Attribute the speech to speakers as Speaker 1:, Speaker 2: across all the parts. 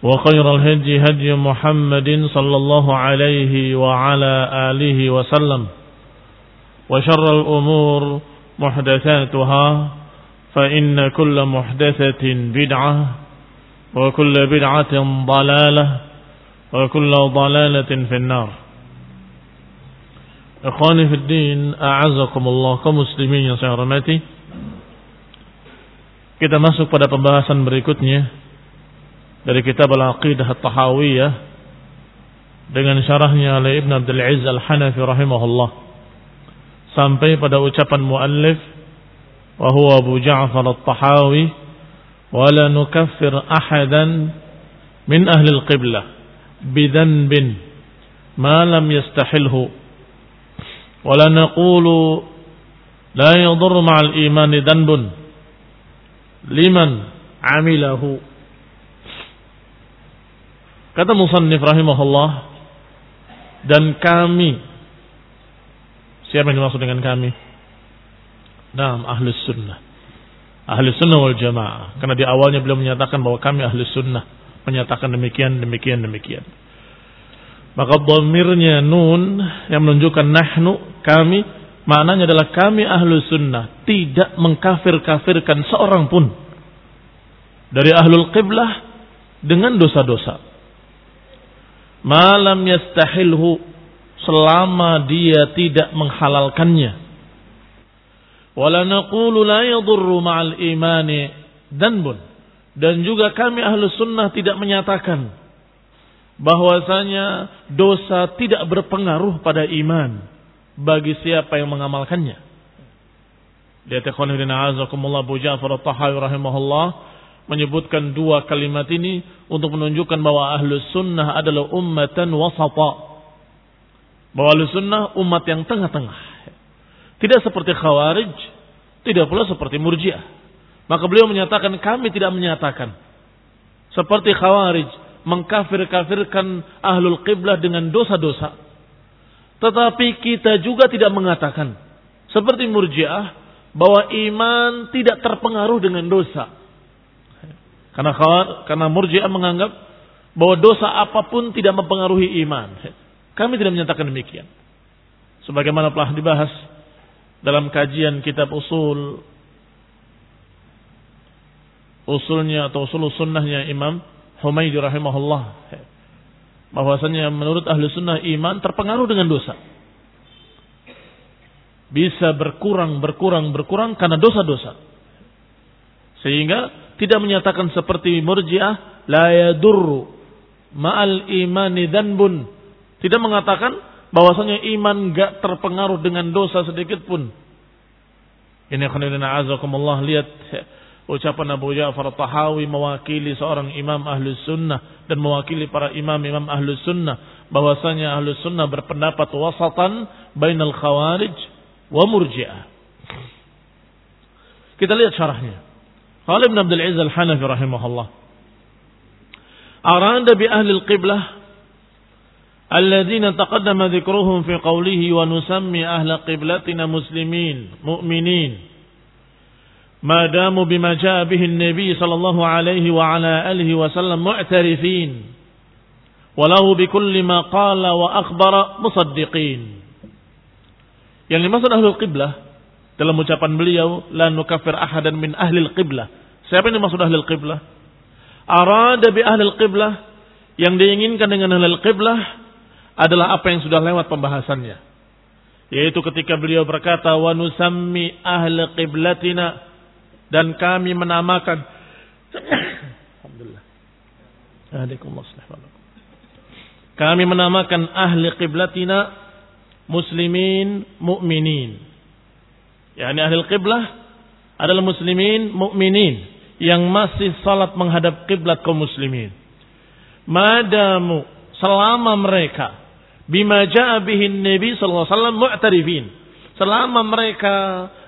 Speaker 1: وخير الهدي هدي محمد صلى الله عليه وعلى آله وسلم. وشر الأمور محدثاتها فإن كل محدثة بدعة وكل بدعة ضلالة وكل ضلالة في النار. إخواني في الدين أعزكم الله كمسلمين saya hormati Kita masuk pada pembahasan berikutnya. Dari kitab Al-Aqidah At-Tahawiyah dengan syarahnya oleh Ibn Abdul Aziz Al-Hanafi rahimahullah sampai pada ucapan muallif wa huwa Abu Ja'far At-Tahawi wa la nukaffir ahadan min ahli al-qiblah bidanbin ma lam yastahilhu wa la naqulu la yadur ma'al imani danbun liman amilahu Kata Musannif rahimahullah dan kami siapa yang dimaksud dengan kami? Naam ahli sunnah. Ahli sunnah wal jamaah. Karena di awalnya beliau menyatakan bahwa kami ahli sunnah. Menyatakan demikian, demikian, demikian. Maka domirnya nun yang menunjukkan nahnu, kami. Maknanya adalah kami ahli sunnah. Tidak mengkafir-kafirkan seorang pun. Dari ahlul qiblah dengan dosa-dosa malam yastahilhu selama dia tidak menghalalkannya wala naqulu la yadurru ma'al imani danbun dan juga kami ahlu sunnah tidak menyatakan bahwasanya dosa tidak berpengaruh pada iman bagi siapa yang mengamalkannya. Dia tekhonidina azakumullah Bu Ja'far at-Tahawi rahimahullah menyebutkan dua kalimat ini untuk menunjukkan bahwa ahlu sunnah adalah ummatan wasata. Bahwa ahlu sunnah umat yang tengah-tengah. Tidak seperti khawarij, tidak pula seperti murjiah. Maka beliau menyatakan kami tidak menyatakan. Seperti khawarij, mengkafir-kafirkan ahlul qiblah dengan dosa-dosa. Tetapi kita juga tidak mengatakan. Seperti murjiah, bahwa iman tidak terpengaruh dengan dosa. Karena khawar, karena murji'ah menganggap bahwa dosa apa pun tidak mempengaruhi iman. Kami tidak menyatakan demikian. Sebagaimana telah dibahas dalam kajian kitab usul usulnya atau usul sunnahnya Imam Humaydi rahimahullah bahwasanya menurut ahli sunnah iman terpengaruh dengan dosa bisa berkurang berkurang berkurang karena dosa-dosa sehingga tidak menyatakan seperti murjiah la yadurru ma'al imani danbun. Tidak mengatakan bahwasanya iman gak terpengaruh dengan dosa sedikit pun. Ini khonilina azakumullah lihat ucapan Abu Ja'far Tahawi mewakili seorang imam ahlu sunnah dan mewakili para imam-imam ahlu sunnah bahwasanya ahlu sunnah berpendapat wasatan bainal khawarij wa murji'ah. Kita lihat syarahnya. Qala Ibn Abdul Aziz Al-Hanafi rahimahullah. Arada bi ahli al-qiblah الذين تقدم ذكرهم في قوله ونسمي أهل قبلتنا مسلمين مؤمنين ما داموا بما جاء به النبي صلى الله عليه وعلى آله وسلم معترفين وله بكل ما قال وأخبر مصدقين yang dimaksud ahlul qiblah dalam ucapan beliau la nukafir ahadan min ahlil qiblah siapa yang dimaksud ahlul qiblah arada bi ahlil qiblah yang diinginkan dengan ahlul qiblah adalah apa yang sudah lewat pembahasannya. Yaitu ketika beliau berkata, wa nusammi ahli qiblatina dan kami menamakan Alhamdulillah. Kami menamakan ahli qiblatina muslimin mu'minin. Yani ahli qiblah adalah muslimin mu'minin yang masih salat menghadap kiblat kaum muslimin. Madamu selama mereka bima jaa Nabi sallallahu alaihi wasallam mu'tarifin. Selama mereka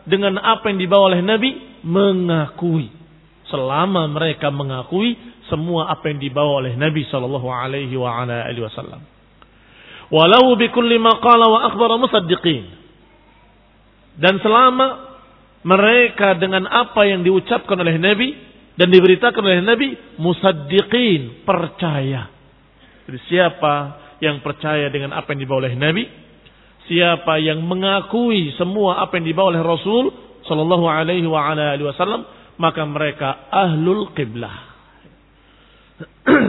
Speaker 1: dengan apa yang dibawa oleh Nabi mengakui. Selama mereka mengakui semua apa yang dibawa oleh Nabi sallallahu alaihi wa ala alihi wasallam. Walau bi kulli ma qala wa akhbara musaddiqin. Dan selama mereka dengan apa yang diucapkan oleh Nabi dan diberitakan oleh Nabi musaddiqin percaya. Jadi siapa yang percaya dengan apa yang dibawa oleh Nabi, siapa yang mengakui semua apa yang dibawa oleh Rasul sallallahu alaihi wa ala alihi wasallam, maka mereka ahlul qiblah.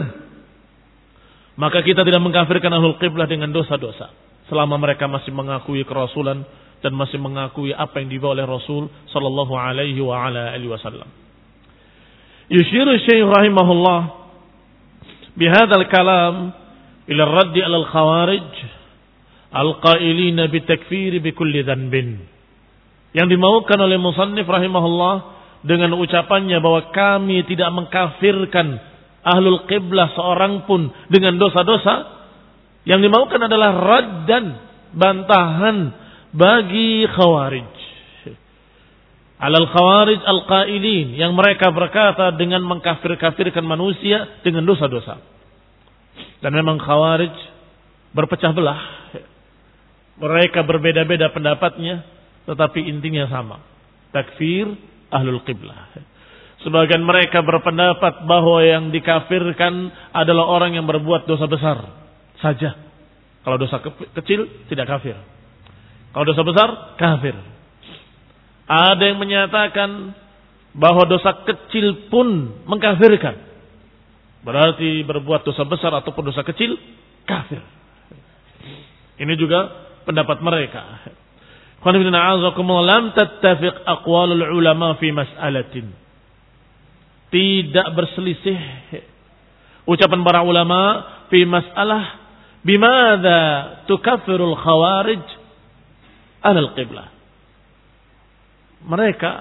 Speaker 1: maka kita tidak mengkafirkan ahlul qiblah dengan dosa-dosa selama mereka masih mengakui kerasulan dan masih mengakui apa yang dibawa oleh Rasul sallallahu alaihi wa ala alihi wasallam. Yushiru Syekh rahimahullah bihadzal kalam ila raddi alal khawarij al-qailina bitakfiri bikulli dhanbin. Yang dimaukan oleh musannif rahimahullah dengan ucapannya bahwa kami tidak mengkafirkan ahlul qiblah seorang pun dengan dosa-dosa. Yang dimaukan adalah raddan, bantahan bagi khawarij. Alal khawarij al-qailin yang mereka berkata dengan mengkafir-kafirkan manusia dengan dosa-dosa. Dan memang khawarij berpecah belah. Mereka berbeda-beda pendapatnya, tetapi intinya sama. Takfir ahlul qiblah. Sebagian mereka berpendapat bahwa yang dikafirkan adalah orang yang berbuat dosa besar saja. Kalau dosa kecil tidak kafir. Kalau dosa besar kafir. Ada yang menyatakan bahwa dosa kecil pun mengkafirkan. Berarti berbuat dosa besar ataupun dosa kecil, kafir. Ini juga pendapat mereka. Ulama fi mas'alatin. Tidak berselisih ucapan para ulama fi mas'alah bimada tukaffirul khawarij alal qiblah. Mereka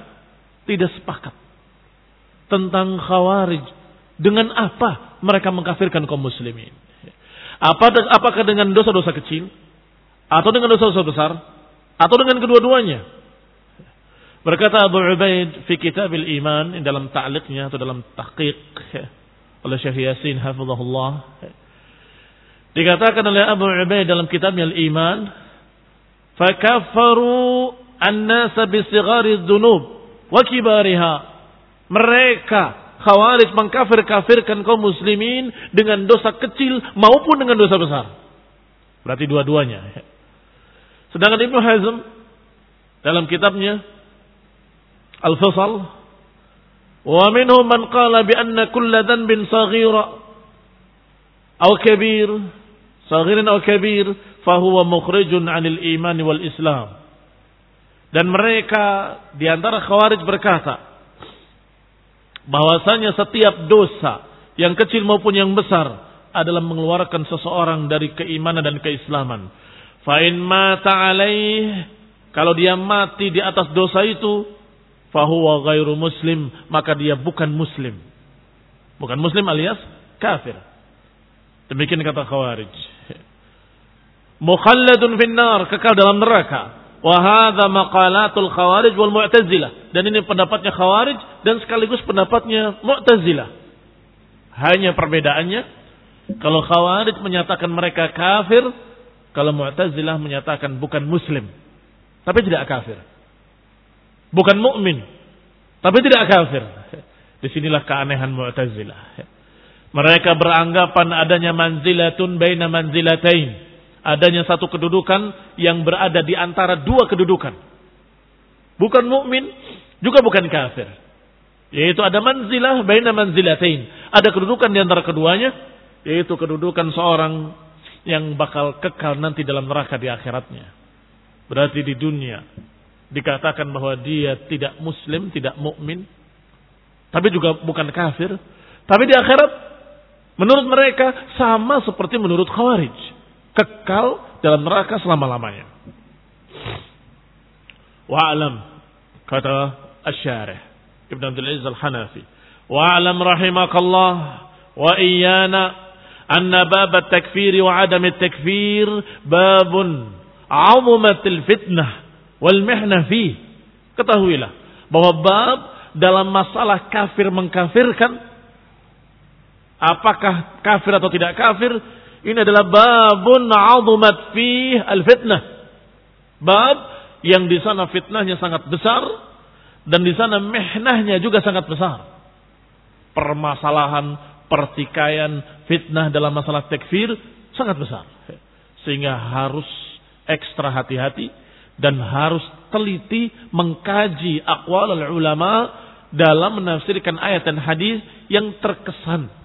Speaker 1: tidak sepakat tentang khawarij dengan apa mereka mengkafirkan kaum muslimin? Apa, apakah dengan dosa-dosa kecil? Atau dengan dosa-dosa besar? Atau dengan kedua-duanya? Berkata Abu Ubaid fi kitab iman dalam ta'liqnya atau dalam tahqiq oleh Syekh Yasin hafizahullah dikatakan oleh Abu Ubaid dalam kitabnya Al-Iman fakaffaru an-nasa bi sighari dzunub wa kibariha mereka Khawarij mengkafir-kafirkan kaum muslimin dengan dosa kecil maupun dengan dosa besar. Berarti dua-duanya. Sedangkan Ibnu Hazm dalam kitabnya Al-Fasal wa minhum man qala bi anna kulla dhanbin saghira aw kabir saghirin aw kabir fahuwa mukhrijun 'anil iman wal Islam. Dan mereka di antara Khawarij berkata, bahwasanya setiap dosa yang kecil maupun yang besar adalah mengeluarkan seseorang dari keimanan dan keislaman. Fa'in mata alaih kalau dia mati di atas dosa itu fahuwa ghairu muslim maka dia bukan muslim. Bukan muslim alias kafir. Demikian kata Khawarij. Mukhalladun finnar kekal dalam neraka. Wahada maqalatul khawarij wal mu'tazilah. Dan ini pendapatnya khawarij dan sekaligus pendapatnya mu'tazilah. Hanya perbedaannya Kalau Khawarij menyatakan mereka kafir, kalau Mu'tazilah menyatakan bukan muslim, tapi tidak kafir. Bukan mukmin, tapi tidak kafir. Di sinilah keanehan Mu'tazilah. Mereka beranggapan adanya manzilatun baina manzilatain. Adanya satu kedudukan yang berada di antara dua kedudukan. Bukan mukmin, juga bukan kafir. Yaitu ada manzilah baina manzilatain. Ada kedudukan di antara keduanya, yaitu kedudukan seorang yang bakal kekal nanti dalam neraka di akhiratnya. Berarti di dunia dikatakan bahwa dia tidak muslim, tidak mukmin, tapi juga bukan kafir. Tapi di akhirat Menurut mereka sama seperti menurut Khawarij. Kekal dalam neraka selama-lamanya. Wa'alam kata Asy-Syarih Ibn Abdul Aziz Al-Hanafi. Wa'alam rahimakallah wa iyana anna bab at-takfir wa adam at-takfir babun 'azumat al-fitnah wal mihna fi. Ketahuilah bahwa bab dalam masalah kafir mengkafirkan apakah kafir atau tidak kafir, ini adalah babun azumat fi al-fitnah. Bab yang di sana fitnahnya sangat besar dan di sana mihnahnya juga sangat besar. Permasalahan, pertikaian, fitnah dalam masalah takfir sangat besar. Sehingga harus ekstra hati-hati dan harus teliti mengkaji akwal ulama dalam menafsirkan ayat dan hadis yang terkesan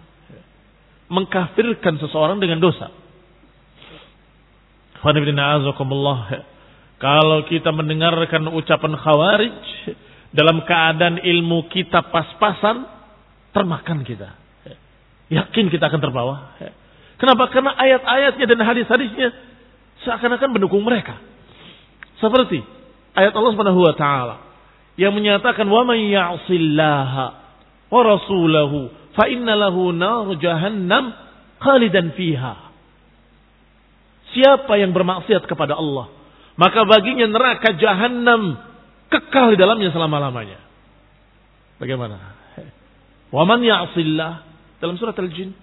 Speaker 1: mengkafirkan seseorang dengan dosa. Kalau kita mendengarkan ucapan khawarij dalam keadaan ilmu kita pas-pasan, termakan kita. Yakin kita akan terbawa. Kenapa? Karena ayat-ayatnya dan hadis-hadisnya seakan-akan mendukung mereka. Seperti ayat Allah Subhanahu wa taala yang menyatakan wa may ya'sillaha wa rasulahu fa inna lahu nar jahannam khalidan fiha. Siapa yang bermaksiat kepada Allah, maka baginya neraka jahanam kekal di dalamnya selama-lamanya. Bagaimana? Wa man ya'sillah dalam surat Al-Jin.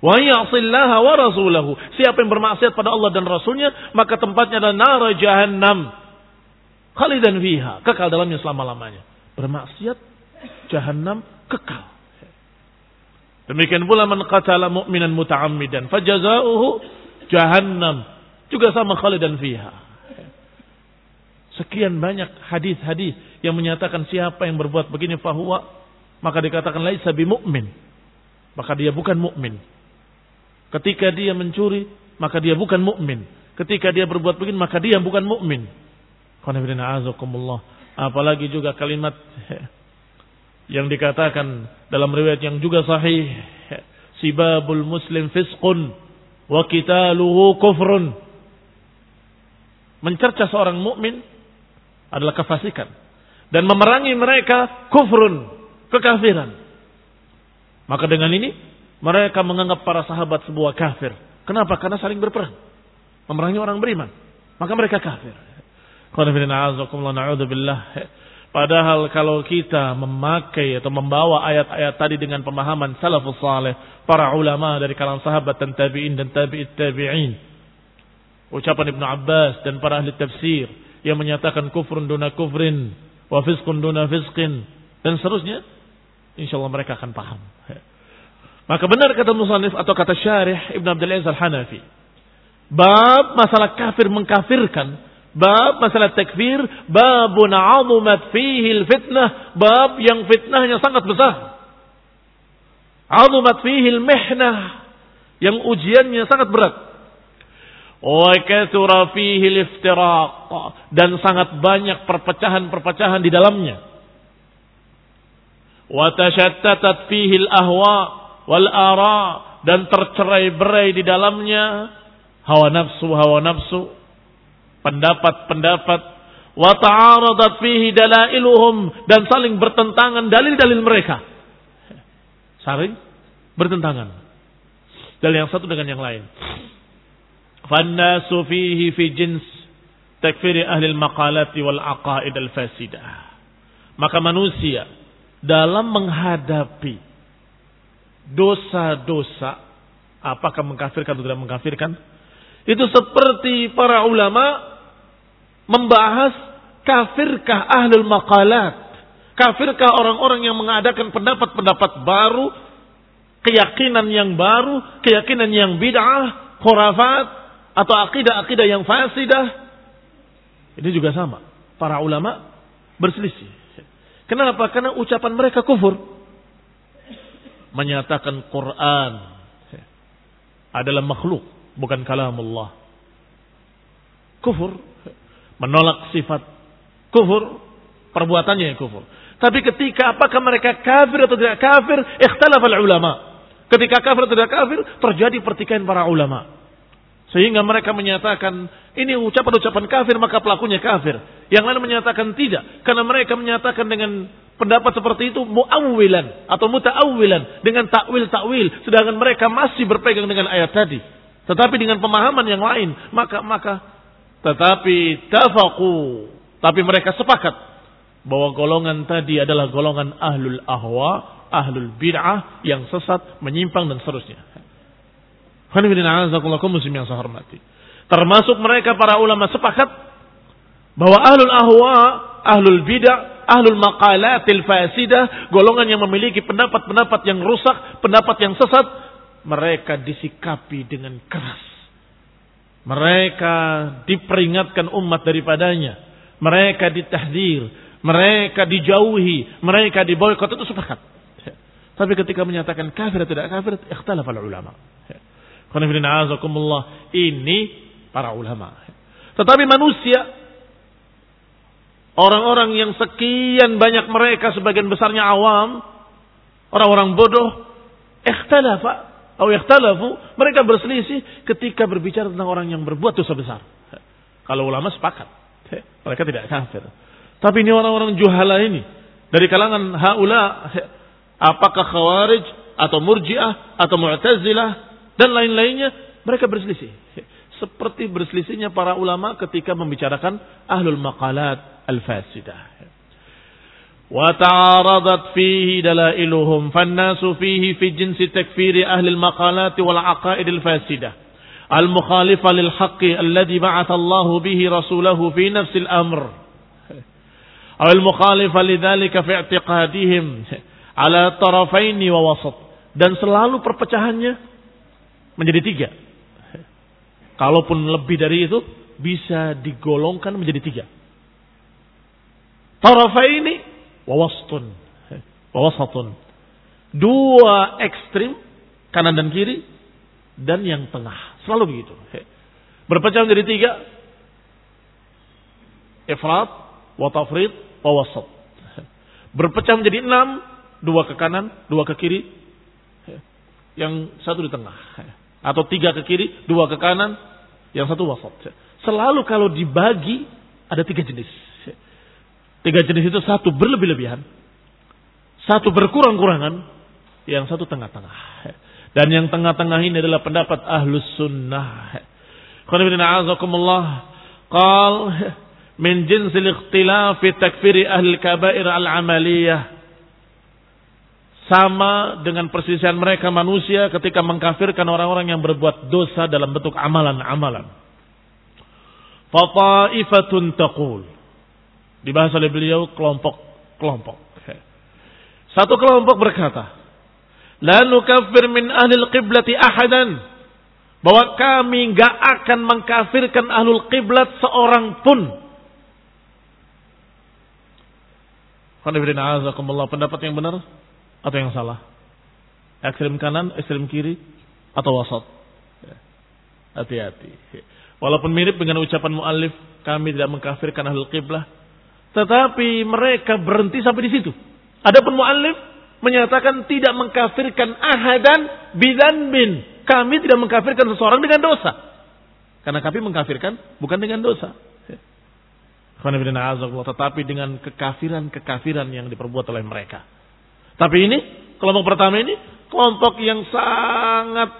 Speaker 1: Wa ya'sillah wa rasulahu. Siapa yang bermaksiat pada Allah dan Rasulnya, maka tempatnya adalah nar jahannam. Khalidan fiha. Kekal dalamnya selama-lamanya. Bermaksiat, jahanam, kekal. Demikian pula man qatala mu'minan muta'ammidan fajazauhu jahannam. Juga sama khalidan fiha. Sekian banyak hadis-hadis yang menyatakan siapa yang berbuat begini fahuwa maka dikatakan laisa bimumin. Maka dia bukan mukmin. Ketika dia mencuri, maka dia bukan mukmin. Ketika dia berbuat begini, maka dia bukan mukmin. Apalagi juga kalimat yang dikatakan dalam riwayat yang juga sahih sibabul muslim fisqun wa qitaluhu kufrun. Mencerca seorang mukmin adalah kefasikan dan memerangi mereka kufrun kekafiran. Maka dengan ini mereka menganggap para sahabat sebuah kafir. Kenapa? Karena saling berperang memerangi orang beriman. Maka mereka kafir. Qul Padahal kalau kita memakai atau membawa ayat-ayat tadi dengan pemahaman salafus saleh, para ulama dari kalangan sahabat dan tabi'in dan tabi'it tabi'in. Ucapan Ibnu Abbas dan para ahli tafsir yang menyatakan kufrun duna kufrin, wa fisqun duna fisqin dan seterusnya, insyaallah mereka akan paham. Maka benar kata musannif atau kata syarih Ibnu Abdul Aziz Al-Hanafi. Bab masalah kafir mengkafirkan Bab masalah takfir, babun azumat fihi fitnah, bab yang fitnahnya sangat besar. Azumat fihi mihnah, yang ujiannya sangat berat. Wa kathura fihi iftiraq dan sangat banyak perpecahan-perpecahan di dalamnya. Wa tashattatat fihi al-ahwa wal ara dan tercerai-berai di dalamnya hawa nafsu hawa nafsu pendapat-pendapat wa ta'aradat fihi dalailuhum dan saling bertentangan dalil-dalil mereka. Saling bertentangan. Dalil yang satu dengan yang lain. Fannasu fihi fi jins takfiri ahli al-maqalati wal aqaid al-fasidah. Maka manusia dalam menghadapi dosa-dosa Apakah mengkafirkan atau tidak mengkafirkan? Itu seperti para ulama membahas kafirkah ahlul maqalat. Kafirkah orang-orang yang mengadakan pendapat-pendapat baru, keyakinan yang baru, keyakinan yang bid'ah, khurafat, atau akidah-akidah yang fasidah. Ini juga sama. Para ulama berselisih. Kenapa? Karena ucapan mereka kufur. Menyatakan Quran adalah makhluk, bukan kalam Allah. Kufur. Menolak sifat. Kufur. Perbuatannya yang kufur. Tapi ketika apakah mereka kafir atau tidak kafir, ikhtalaf ulama. Ketika kafir atau tidak kafir, terjadi pertikaian para ulama. Sehingga mereka menyatakan ini ucapan-ucapan kafir maka pelakunya kafir. Yang lain menyatakan tidak. Karena mereka menyatakan dengan pendapat seperti itu muawwilan atau mutaawwilan dengan takwil-takwil. Sedangkan mereka masih berpegang dengan ayat tadi. Tetapi dengan pemahaman yang lain. Maka maka tetapi tafaku. Tapi mereka sepakat bahwa golongan tadi adalah golongan ahlul ahwa, ahlul bid'ah yang sesat, menyimpang dan seterusnya. muslim yang saya hormati. Termasuk mereka para ulama sepakat bahwa ahlul ahwa, ahlul bid'ah, ahlul maqalatil fasidah, golongan yang memiliki pendapat-pendapat yang rusak, pendapat yang sesat, mereka disikapi dengan keras. Mereka diperingatkan umat daripadanya. Mereka ditahdir mereka dijauhi, mereka diboykot itu sepakat. Tapi ketika menyatakan kafir atau tidak kafir, ikhtalaf ulama. Ini para ulama. Tetapi manusia, orang-orang yang sekian banyak mereka, sebagian besarnya awam, orang-orang bodoh, ikhtalafa, atau ikhtalafu, mereka berselisih ketika berbicara tentang orang yang berbuat dosa besar. Kalau ulama sepakat, mereka tidak kafir. Tapi ini orang-orang juhala ini. Dari kalangan haula. Apakah khawarij atau murjiah atau mu'tazilah dan lain-lainnya. Mereka berselisih. Seperti berselisihnya para ulama ketika membicarakan ahlul maqalat al-fasidah. وتعارضت فيه دلائلهم فالناس فيه في جنس تكفير أهل المقالات والعقائد الفاسدة المخالفة للحق الذي بعث الله به رسوله في نفس الأمر awal mukhalifah lidzalika fi i'tiqadihim ala tarafaini wa wasat dan selalu perpecahannya menjadi tiga. Kalaupun lebih dari itu bisa digolongkan menjadi tiga. Tarafaini wa wasatun. Wa wasatun. Dua ekstrim kanan dan kiri dan yang tengah. Selalu begitu. Berpecah menjadi tiga. Ifrat wa tafrid wawasat. Berpecah menjadi enam, dua ke kanan, dua ke kiri, yang satu di tengah. Atau tiga ke kiri, dua ke kanan, yang satu wasat. Selalu kalau dibagi ada tiga jenis. Tiga jenis itu satu berlebih-lebihan, satu berkurang-kurangan, yang satu tengah-tengah. Dan yang tengah-tengah ini adalah pendapat ahlus sunnah. Qal min jinsil ikhtilaf fi takfiri ahli kabair al-amaliyah sama dengan perselisihan mereka manusia ketika mengkafirkan orang-orang yang berbuat dosa dalam bentuk amalan-amalan. Fataifatun taqul. Dibahas oleh beliau kelompok-kelompok. Satu kelompok berkata, La nukaffir min ahli qiblati ahadan. Bahwa kami gak akan mengkafirkan ahlul qiblat seorang pun Pendapat yang benar atau yang salah? Ekstrem kanan, ekstrem kiri, atau wasat? Hati-hati. Walaupun mirip dengan ucapan mu'alif, kami tidak mengkafirkan ahlul qiblah. Tetapi mereka berhenti sampai di situ. Adapun mu'alif menyatakan tidak mengkafirkan ahadan bidan bin. Kami tidak mengkafirkan seseorang dengan dosa. Karena kami mengkafirkan bukan dengan dosa. Tetapi dengan kekafiran-kekafiran yang diperbuat oleh mereka. Tapi ini, kelompok pertama ini, kelompok yang sangat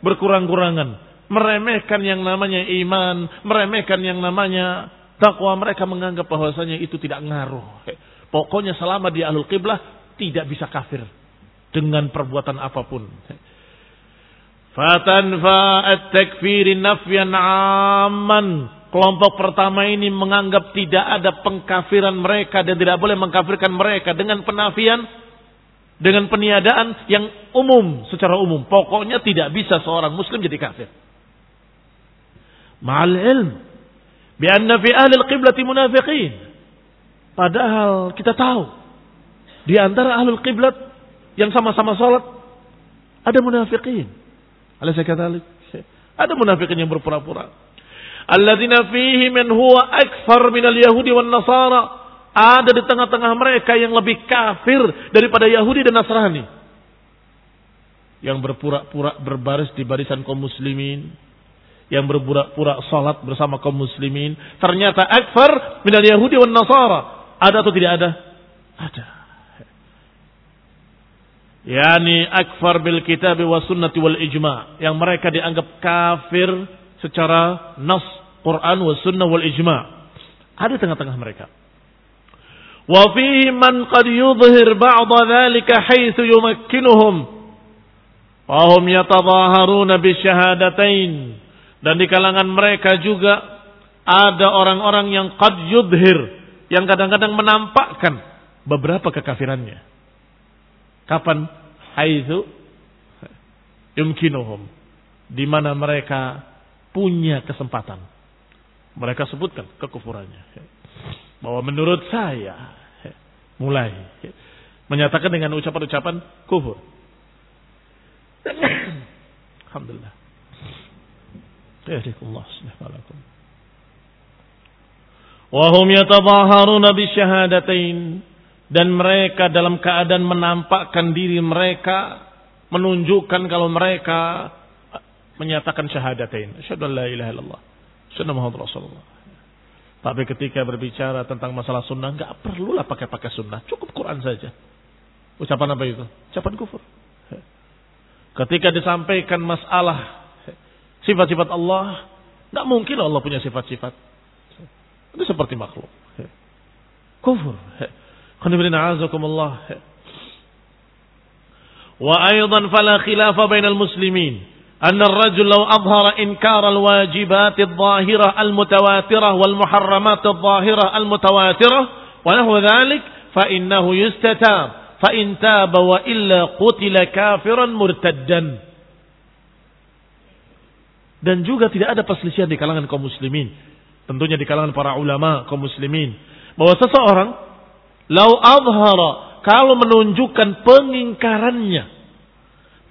Speaker 1: berkurang-kurangan. Meremehkan yang namanya iman, meremehkan yang namanya takwa. Mereka menganggap bahwasanya itu tidak ngaruh. Pokoknya selama di ahlul qiblah, tidak bisa kafir. Dengan perbuatan apa pun. Fatanfa at-takfiri nafyan amman. Kelompok pertama ini menganggap tidak ada pengkafiran mereka dan tidak boleh mengkafirkan mereka dengan penafian dengan peniadaan yang umum secara umum. Pokoknya tidak bisa seorang muslim jadi kafir. Ma'al ilm bi anna fi ahli al-qiblati munafiqin. Padahal kita tahu di antara ahli qiblat yang sama-sama salat ada munafiqin. Alaysa kadzalik? Ada munafikin yang berpura-pura. Alladzina fihi man huwa akfar minal yahudi wan nasara. Ada di tengah-tengah mereka yang lebih kafir daripada Yahudi dan Nasrani. Yang berpura-pura berbaris di barisan kaum muslimin. Yang berpura-pura salat bersama kaum muslimin. Ternyata akfar minal Yahudi wan Nasara. Ada atau tidak ada? Ada yakni akfar bil kitab wa sunnati wal ijma yang mereka dianggap kafir secara nas Quran wa sunnah wal ijma ada tengah-tengah mereka wa fihi man qad yudhhir ba'd dhalika haythu yumakkinuhum wa hum yatadhaharuna bi syahadatain dan di kalangan mereka juga ada orang-orang yang qad yudhhir yang kadang-kadang menampakkan beberapa kekafirannya Kapan? Haitsu yumkinuhum. Di mana mereka punya kesempatan. Mereka sebutkan kekufurannya. Bahwa menurut saya mulai menyatakan dengan ucapan-ucapan kufur. Alhamdulillah. Yahdikumullah subhanahu wa hum yatadhaharuna bisyahadatain. Dan mereka dalam keadaan menampakkan diri mereka menunjukkan kalau mereka menyatakan syahadatain. Asyhadu la ilaha illallah. Asyhadu muhammad rasulullah. Tapi ketika berbicara tentang masalah sunnah nggak perlulah pakai-pakai sunnah. Cukup Quran saja. Ucapan apa itu? Ucapan kufur. Ketika disampaikan masalah sifat-sifat Allah nggak mungkin Allah punya sifat-sifat itu seperti makhluk kufur خنبرنا عزكم الله وأيضا فلا خلاف بين المسلمين أن الرجل لو أظهر إنكار الواجبات الظاهرة المتواترة والمحرمات الظاهرة المتواترة ونحو ذلك فإنه يستتاب فإن تاب وإلا قتل كافرا مرتدا dan juga tidak ada perselisihan di kalangan kaum muslimin. Tentunya di kalangan para ulama kaum muslimin. Bahwa seseorang Lau adhara kalau menunjukkan pengingkarannya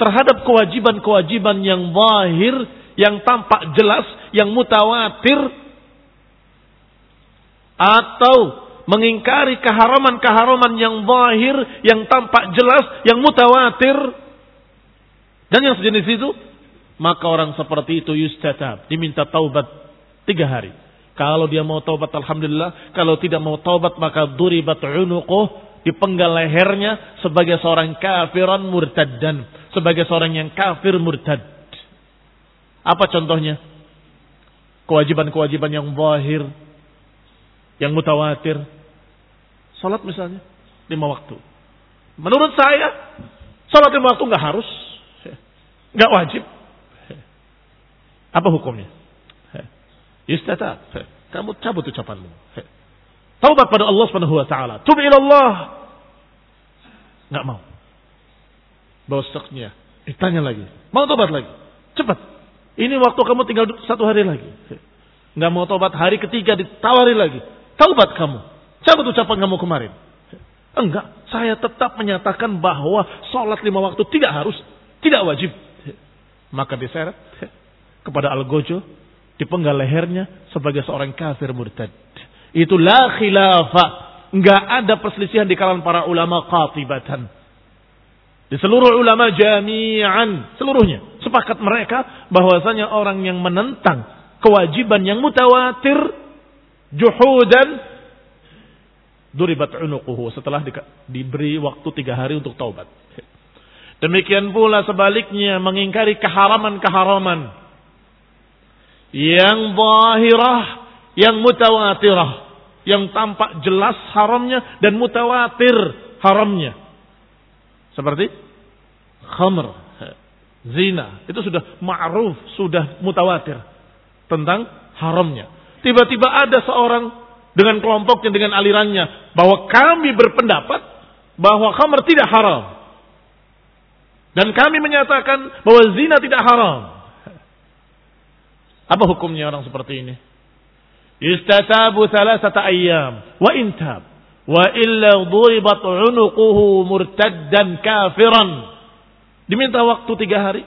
Speaker 1: terhadap kewajiban-kewajiban yang zahir, yang tampak jelas, yang mutawatir atau mengingkari keharaman-keharaman yang zahir, yang tampak jelas, yang mutawatir dan yang sejenis itu, maka orang seperti itu yustatab, diminta taubat tiga hari. Kalau dia mau taubat alhamdulillah, kalau tidak mau taubat maka duribat unuquh, dipenggal lehernya sebagai seorang kafiran murtaddan, sebagai seorang yang kafir murtad. Apa contohnya? Kewajiban-kewajiban yang zahir, yang mutawatir. Salat misalnya, lima waktu. Menurut saya, salat lima waktu nggak harus, nggak wajib. Apa hukumnya? Istata. Kamu cabut ucapanmu. Taubat pada Allah Subhanahu wa taala. Tub ila Allah. Enggak mau. Bosoknya ditanya lagi. Mau tobat lagi? Cepat. Ini waktu kamu tinggal satu hari lagi. Enggak mau tobat hari ketiga ditawari lagi. Taubat kamu. Cabut ucapan kamu kemarin. Enggak. Saya tetap menyatakan bahwa sholat lima waktu tidak harus. Tidak wajib. Maka diseret kepada Al-Gojo dipenggal lehernya sebagai seorang kafir murtad. Itu la khilafah. Enggak ada perselisihan di kalangan para ulama qatibatan. Di seluruh ulama jami'an, seluruhnya sepakat mereka bahwasanya orang yang menentang kewajiban yang mutawatir juhudan duribat unuquhu setelah di, diberi waktu tiga hari untuk taubat. Demikian pula sebaliknya mengingkari keharaman-keharaman yang zahirah, yang mutawatirah, yang tampak jelas haramnya dan mutawatir haramnya. Seperti khamr, Zina. Itu sudah ma'ruf, sudah mutawatir. Tentang haramnya. Tiba-tiba ada seorang dengan kelompoknya, dengan alirannya. Bahwa kami berpendapat bahwa khamr tidak haram. Dan kami menyatakan bahwa zina tidak haram. Apa hukumnya orang seperti ini? Istatabu thalathata ayyam wa intab wa illa duribat unuquhu murtaddan kafiran Diminta waktu tiga hari.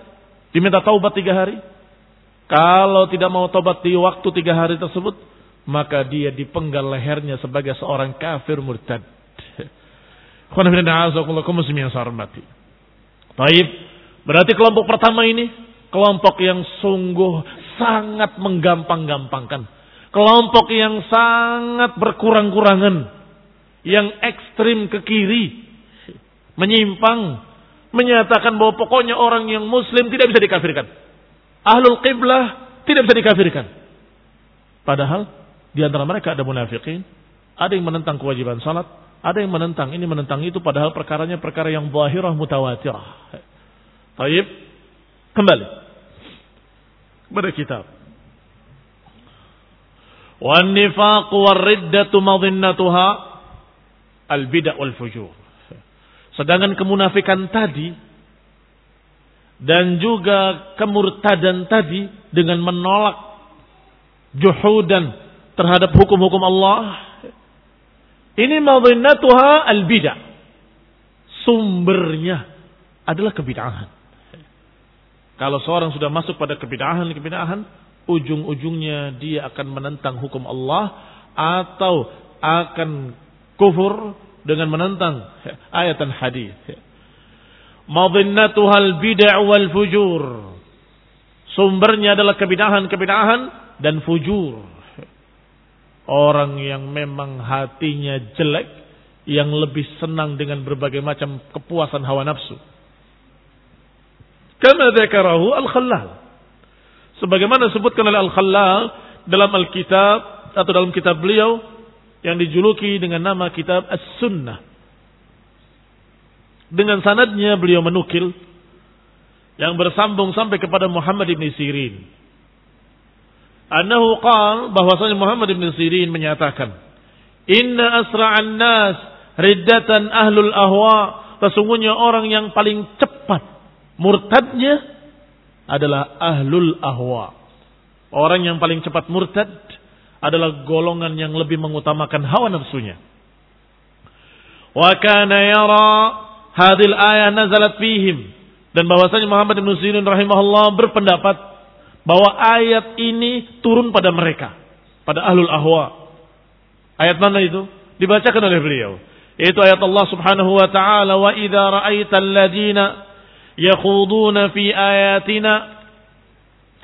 Speaker 1: Diminta taubat tiga hari. Kalau tidak mau taubat di waktu tiga hari tersebut, maka dia dipenggal lehernya sebagai seorang kafir murtad. Taib. Berarti kelompok pertama ini kelompok yang sungguh sangat menggampang-gampangkan. Kelompok yang sangat berkurang-kurangan. Yang ekstrim ke kiri. Menyimpang menyatakan bahwa pokoknya orang yang muslim tidak bisa dikafirkan. Ahlul qiblah tidak bisa dikafirkan. Padahal di antara mereka ada munafikin, ada yang menentang kewajiban salat, ada yang menentang ini menentang itu padahal perkaranya perkara yang zahirah mutawatirah. Baik. Kembali kepada kitab. Wan nifaq war riddatu madhinnatuha al bid'ah wal fujur. Sedangkan kemunafikan tadi dan juga kemurtadan tadi dengan menolak juhudan terhadap hukum-hukum Allah ini madhinnatuha al-bid'ah sumbernya adalah kebid'ahan kalau seorang sudah masuk pada kebid'ahan-kebid'ahan ujung-ujungnya dia akan menentang hukum Allah atau akan kufur dengan menentang ayat dan hadis. Madhinnatuhal bid'ah wal fujur. Sumbernya adalah kebidahan-kebidahan dan fujur. Orang yang memang hatinya jelek, yang lebih senang dengan berbagai macam kepuasan hawa nafsu. Kama dzakarahu Al-Khallal. Sebagaimana disebutkan oleh Al-Khallal dalam Al-Kitab atau dalam kitab beliau yang dijuluki dengan nama kitab As-Sunnah. Dengan sanadnya beliau menukil yang bersambung sampai kepada Muhammad ibn Sirin. Anahu qal bahwasanya Muhammad ibn Sirin menyatakan, "Inna asra'an nas riddatan ahlul ahwa." Sesungguhnya orang yang paling cepat murtadnya adalah ahlul ahwa. Orang yang paling cepat murtad adalah golongan yang lebih mengutamakan hawa nafsunya. Wa kana yara hadil ayah nazalat fihim dan bahwasanya Muhammad bin Sirin rahimahullah berpendapat bahwa ayat ini turun pada mereka, pada ahlul ahwa. Ayat mana itu? Dibacakan oleh beliau. Yaitu ayat Allah Subhanahu wa taala wa idza ra'aital ladina yakhuduna fi ayatina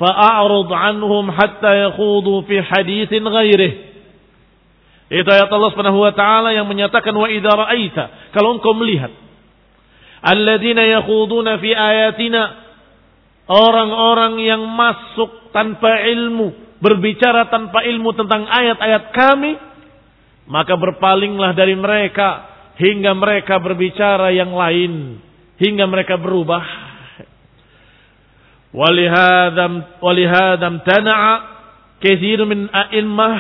Speaker 1: fa'arud anhum hatta yakhudu fi hadithin ghairih. Itu ayat Allah Subhanahu wa taala yang menyatakan wa idza ra'aita kalau engkau melihat alladzina yakhuduna fi ayatina orang-orang yang masuk tanpa ilmu, berbicara tanpa ilmu tentang ayat-ayat kami, maka berpalinglah dari mereka hingga mereka berbicara yang lain, hingga mereka berubah. Walihadam walihadam tana'a katsirun min a'immah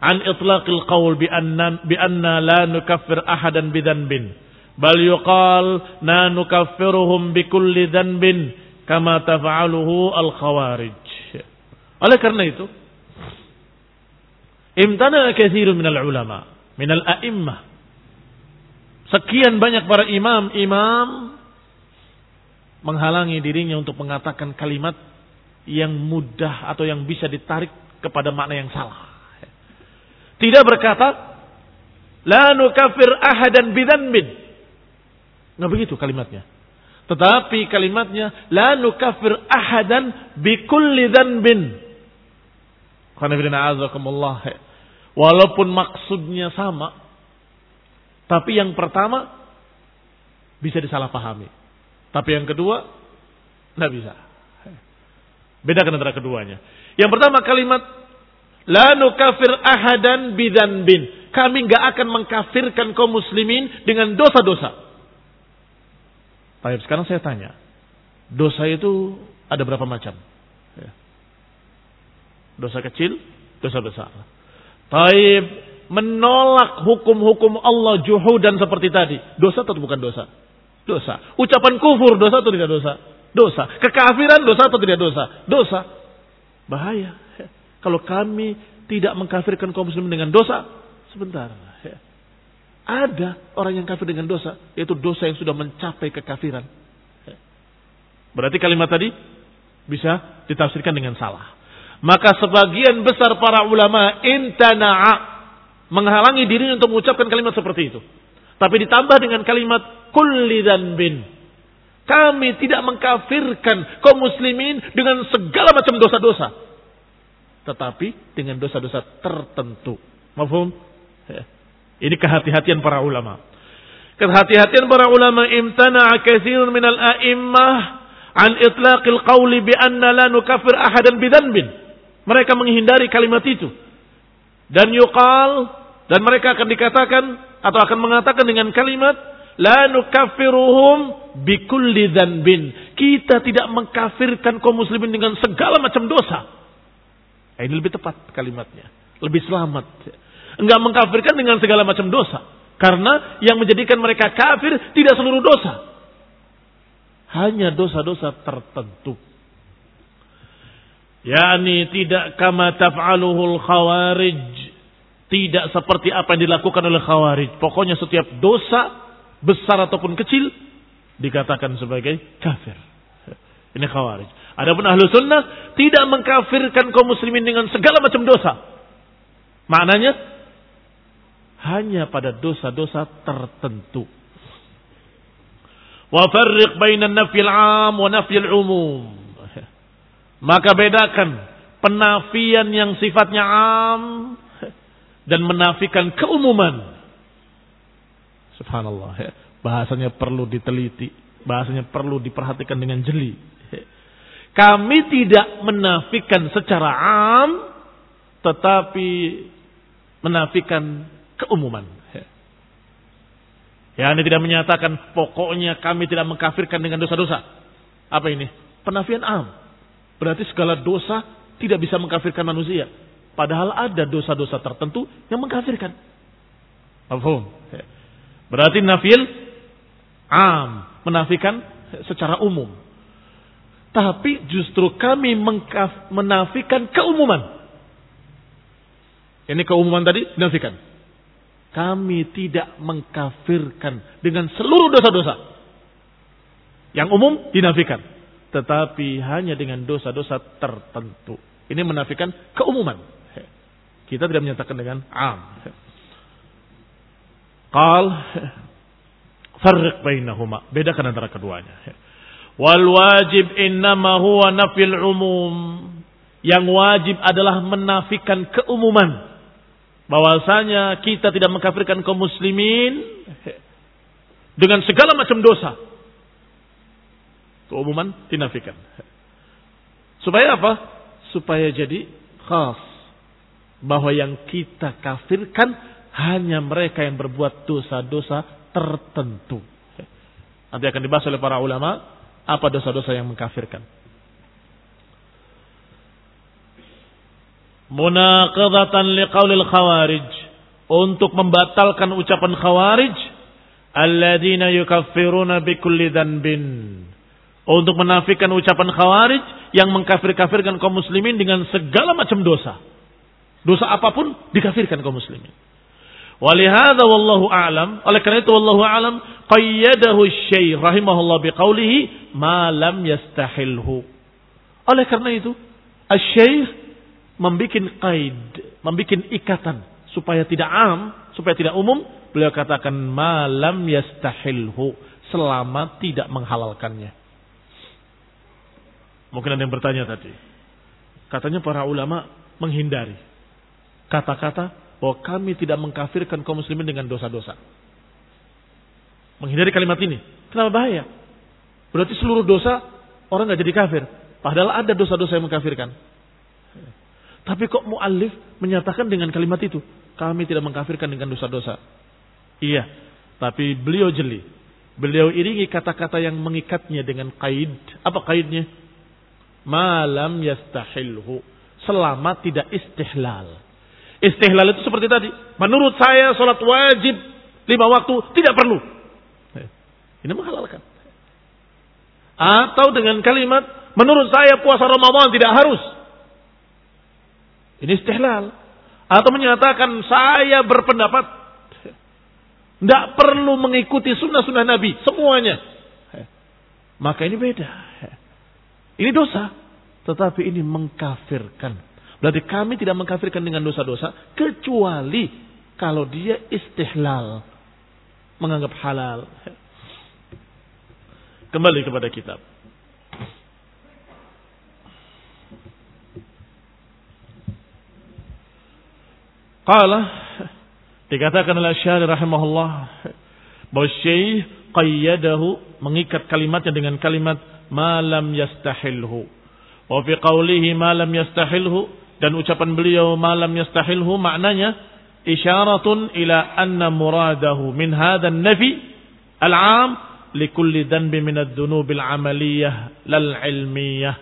Speaker 1: an itlaqil qaul bi anna bi anna la nukaffir ahadan bi dhanbin bal yuqal na nukaffiruhum bi kulli dhanbin kama taf'aluhu al khawarij. Oleh karena itu imtana katsirun min al ulama min al a'immah sekian banyak para imam imam menghalangi dirinya untuk mengatakan kalimat yang mudah atau yang bisa ditarik kepada makna yang salah. Tidak berkata, La nukafir ahadan bidanbin. Nggak begitu kalimatnya. Tetapi kalimatnya, La nukafir ahadan bikulli dhanbin. Walaupun maksudnya sama. Tapi yang pertama, bisa disalahpahami. Tapi yang kedua, tidak bisa. Bedakan antara keduanya. Yang pertama kalimat, La nukafir ahadan bin. Kami nggak akan mengkafirkan kaum muslimin dengan dosa-dosa. Baik, sekarang saya tanya. Dosa itu ada berapa macam? Ya. Dosa kecil, dosa besar. Taib menolak hukum-hukum Allah juhudan seperti tadi. Dosa atau bukan dosa? Dosa. Ucapan kufur dosa atau tidak dosa? Dosa. Kekafiran dosa atau tidak dosa? Dosa. Bahaya. Ya. Kalau kami tidak mengkafirkan kaum muslimin dengan dosa, sebentar. Ada orang yang kafir dengan dosa, yaitu dosa yang sudah mencapai kekafiran. Berarti kalimat tadi bisa ditafsirkan dengan salah. Maka sebagian besar para ulama intana'a menghalangi diri untuk mengucapkan kalimat seperti itu. Tapi ditambah dengan kalimat kulli bin. Kami tidak mengkafirkan kaum muslimin dengan segala macam dosa-dosa. Tetapi dengan dosa-dosa tertentu. Mafhum? Ya. Ini kehati-hatian para ulama. Kehati-hatian para ulama imtana'a kathirun minal a'immah an itlaqil qawli bi anna la nukafir ahadan bidanbin. Mereka menghindari kalimat itu. Dan yuqal dan mereka akan dikatakan atau akan mengatakan dengan kalimat la nukafiruhum bikulli dhanbin. Kita tidak mengkafirkan kaum muslimin dengan segala macam dosa. Nah, ini lebih tepat kalimatnya. Lebih selamat. Enggak mengkafirkan dengan segala macam dosa. Karena yang menjadikan mereka kafir tidak seluruh dosa hanya dosa-dosa tertentu. Yani tidak kama taf'aluhul khawarij. Tidak seperti apa yang dilakukan oleh khawarij. Pokoknya setiap dosa, besar ataupun kecil, dikatakan sebagai kafir. Ini khawarij. Adapun ahlu sunnah tidak mengkafirkan kaum muslimin dengan segala macam dosa. Maknanya hanya pada dosa-dosa tertentu. Wa farriq bainan nafyil 'am wa nafyil umum. Maka bedakan penafian yang sifatnya am dan menafikan keumuman. Subhanallah ya. Bahasanya perlu diteliti, bahasanya perlu diperhatikan dengan jeli. Kami tidak menafikan secara am tetapi menafikan keumuman. Ya, ini tidak menyatakan pokoknya kami tidak mengkafirkan dengan dosa-dosa. Apa ini? Penafian am. Berarti segala dosa tidak bisa mengkafirkan manusia. Padahal ada dosa-dosa tertentu yang mengkafirkan. Ya. Berarti nafil am. Menafikan secara umum. Tapi justru kami menafikan keumuman. Ini keumuman tadi dinafikan. Kami tidak mengkafirkan dengan seluruh dosa-dosa. Yang umum dinafikan. Tetapi hanya dengan dosa-dosa tertentu. Ini menafikan keumuman. Kita tidak menyatakan dengan am. Qal farriq bainahuma. Bedakan antara keduanya. Wal wajib innama huwa nafil umum. Yang wajib adalah menafikan keumuman bahwasanya kita tidak mengkafirkan kaum muslimin dengan segala macam dosa. Keumuman dinafikan. Supaya apa? Supaya jadi khas. Bahwa yang kita kafirkan hanya mereka yang berbuat dosa-dosa tertentu. Nanti akan dibahas oleh para ulama apa dosa-dosa yang mengkafirkan. munaqadatan liqaulil khawarij untuk membatalkan ucapan khawarij alladzina yukaffiruna bikulli dhanbin untuk menafikan ucapan khawarij yang mengkafir-kafirkan kaum muslimin dengan segala macam dosa. Dosa apa pun dikafirkan kaum muslimin. Walihada wallahu a'lam. Oleh karena itu wallahu a'lam qayyadahu syekh rahimahullah biqaulihi ma lam yastahilhu. Oleh karena itu asy-syekh membuat kaid, membuat ikatan supaya tidak am, supaya tidak umum, beliau katakan malam yastahilhu selama tidak menghalalkannya. Mungkin ada yang bertanya tadi. Katanya para ulama menghindari kata-kata bahwa kami tidak mengkafirkan kaum muslimin dengan dosa-dosa. Menghindari kalimat ini. Kenapa bahaya? Berarti seluruh dosa orang nggak jadi kafir. Padahal ada dosa-dosa yang mengkafirkan. Tapi kok mu'allif menyatakan dengan kalimat itu. Kami tidak mengkafirkan dengan dosa-dosa. Iya. Tapi beliau jeli. Beliau iringi kata-kata yang mengikatnya dengan kaid. Apa kaidnya? Malam yastahilhu. Selama tidak istihlal. Istihlal itu seperti tadi. Menurut saya sholat wajib lima waktu tidak perlu. Ini menghalalkan. Atau dengan kalimat, menurut saya puasa Ramadan tidak harus. Ini istihlal. Atau menyatakan saya berpendapat tidak perlu mengikuti sunnah-sunnah Nabi. Semuanya. Maka ini beda. Ini dosa. Tetapi ini mengkafirkan. Berarti kami tidak mengkafirkan dengan dosa-dosa. Kecuali kalau dia istihlal. Menganggap halal. Kembali kepada kitab. Qala Dikatakan oleh Syahri rahimahullah bahwa Syekh qayyadahu mengikat kalimatnya dengan kalimat malam yastahilhu. Wa fi qawlihi malam yastahilhu dan ucapan beliau malam yastahilhu maknanya isyaratun ila anna muradahu min hadha nafi al-'am likulli dhanbi min adh-dhunub al-'amaliyah lal 'ilmiyah.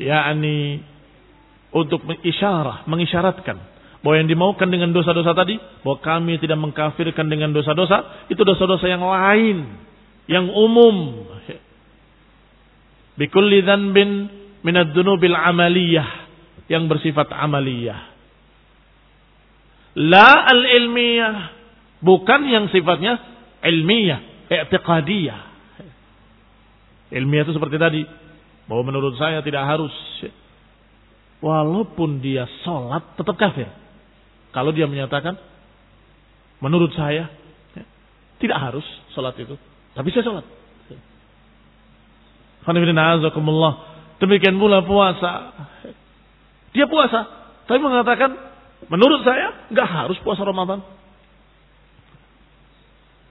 Speaker 1: Yani untuk mengisyarah, mengisyaratkan bahwa yang dimaukan dengan dosa-dosa tadi, bahwa kami tidak mengkafirkan dengan dosa-dosa, itu dosa-dosa yang lain, yang umum. Bikulli dhanbin minad dunubil amaliyah, yang bersifat amaliyah. La al-ilmiyah, bukan yang sifatnya ilmiyah, i'tiqadiyah. Ilmiah itu seperti tadi, bahwa menurut saya tidak harus walaupun dia sholat tetap kafir. Kalau dia menyatakan, menurut saya, ya, tidak harus sholat itu. Tapi saya sholat. Demikian pula puasa. Dia puasa. Tapi mengatakan, menurut saya, nggak harus puasa Ramadan.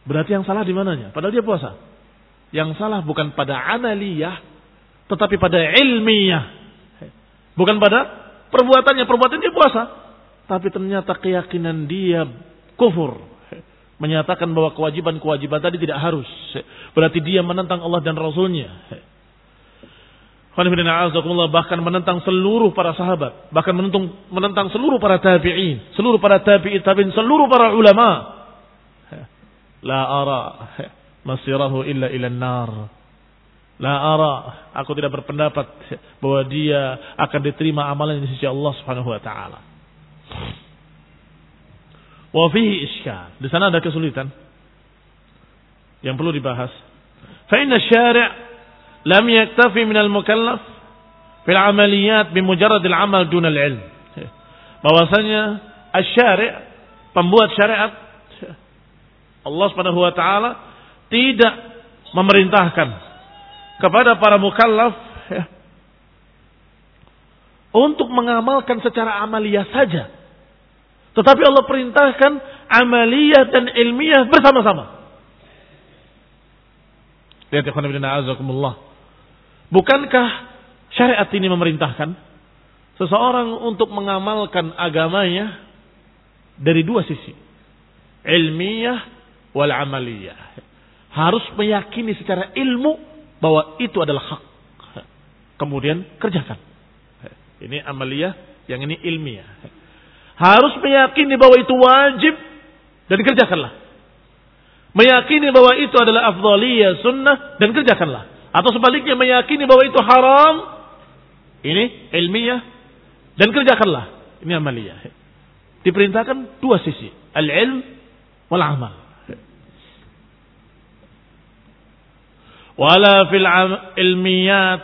Speaker 1: Berarti yang salah di mananya? Padahal dia puasa. Yang salah bukan pada amaliyah, tetapi pada ilmiah. Bukan pada perbuatannya. Perbuatan dia puasa. Tapi ternyata keyakinan dia kufur. Menyatakan bahwa kewajiban-kewajiban tadi tidak harus. Berarti dia menentang Allah dan Rasulnya. Bahkan menentang seluruh para sahabat. Bahkan menentang, menentang seluruh para tabi'in. Seluruh para tabi'in tabi'in. Seluruh para ulama. La ara masirahu illa ila nar. La ara. Aku tidak berpendapat bahwa dia akan diterima amalan di sisi Allah subhanahu wa ta'ala. Wa fihi iskal. Di sana ada kesulitan yang perlu dibahas. Fa inna syari' lam yaktafi min al-mukallaf fil amaliyat bimujarrad al-amal dun al-ilm. Bahwasanya asy-syari' pembuat syariat Allah Subhanahu wa taala tidak memerintahkan kepada para mukallaf ya, untuk mengamalkan secara amaliyah saja tetapi Allah perintahkan amaliyah dan ilmiah bersama-sama. Lihat ya. Bukankah syariat ini memerintahkan seseorang untuk mengamalkan agamanya dari dua sisi. Ilmiah wal amaliyah. Harus meyakini secara ilmu bahwa itu adalah hak. Kemudian kerjakan. Ini amaliyah, yang ini ilmiah. Harus meyakini bahwa itu wajib dan kerjakanlah. Meyakini bahwa itu adalah afdaliyah sunnah dan kerjakanlah. Atau sebaliknya meyakini bahwa itu haram. Ini ilmiah dan kerjakanlah. Ini amaliyah. Diperintahkan dua sisi. Al-ilm wal amal. Wala fil ilmiyat